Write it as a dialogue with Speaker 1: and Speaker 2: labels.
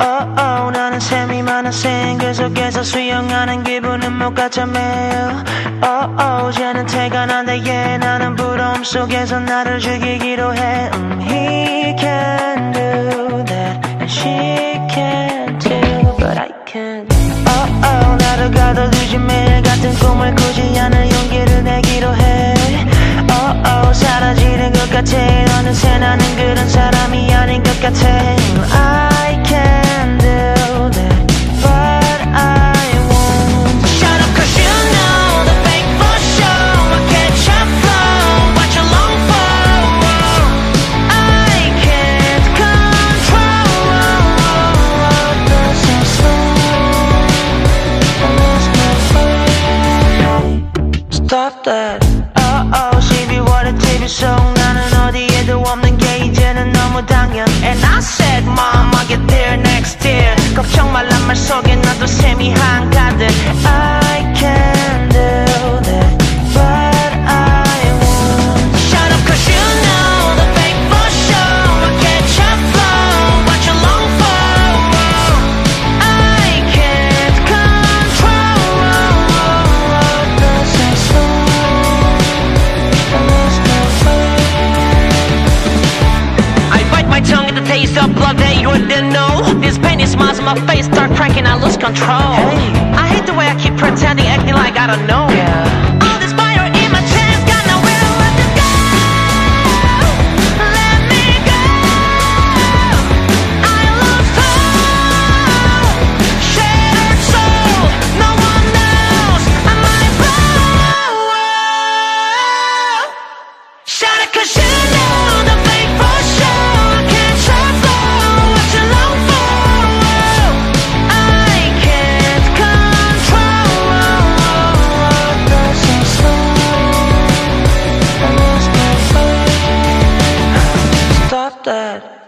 Speaker 1: oh, oh, 나는 셈이 많은 싱글 속에서 수영하는 기분은 못 가짜매요. Oh, oh, 쟤는 태가 난데 yeah, 나는 부러움 속에서 나를 죽이기로 해. 음, He can do that and she can too But I can't. Oh, oh, 나를 가둬두지 매일 같은 꿈을 꾸지 않을 용기를 내기로 해. Oh, oh, 사라지는 것 같아. 어느새 나는 그런 사람이 아닌 것 같아 Stop that Uh-oh 12월의 TV 속 나는 어디에도 없는 게 이제는 너무 당연 And I said mom I'll get there next year 걱정 말란 말 속에 나도 셈이 한가득 I can
Speaker 2: taste of blood that you didn't know. This painting smiles on my face, start cracking, I lose control.
Speaker 1: Hey.
Speaker 2: I hate the way I keep pretending, acting like I don't know.
Speaker 1: Yeah. Shut up, Cause you know after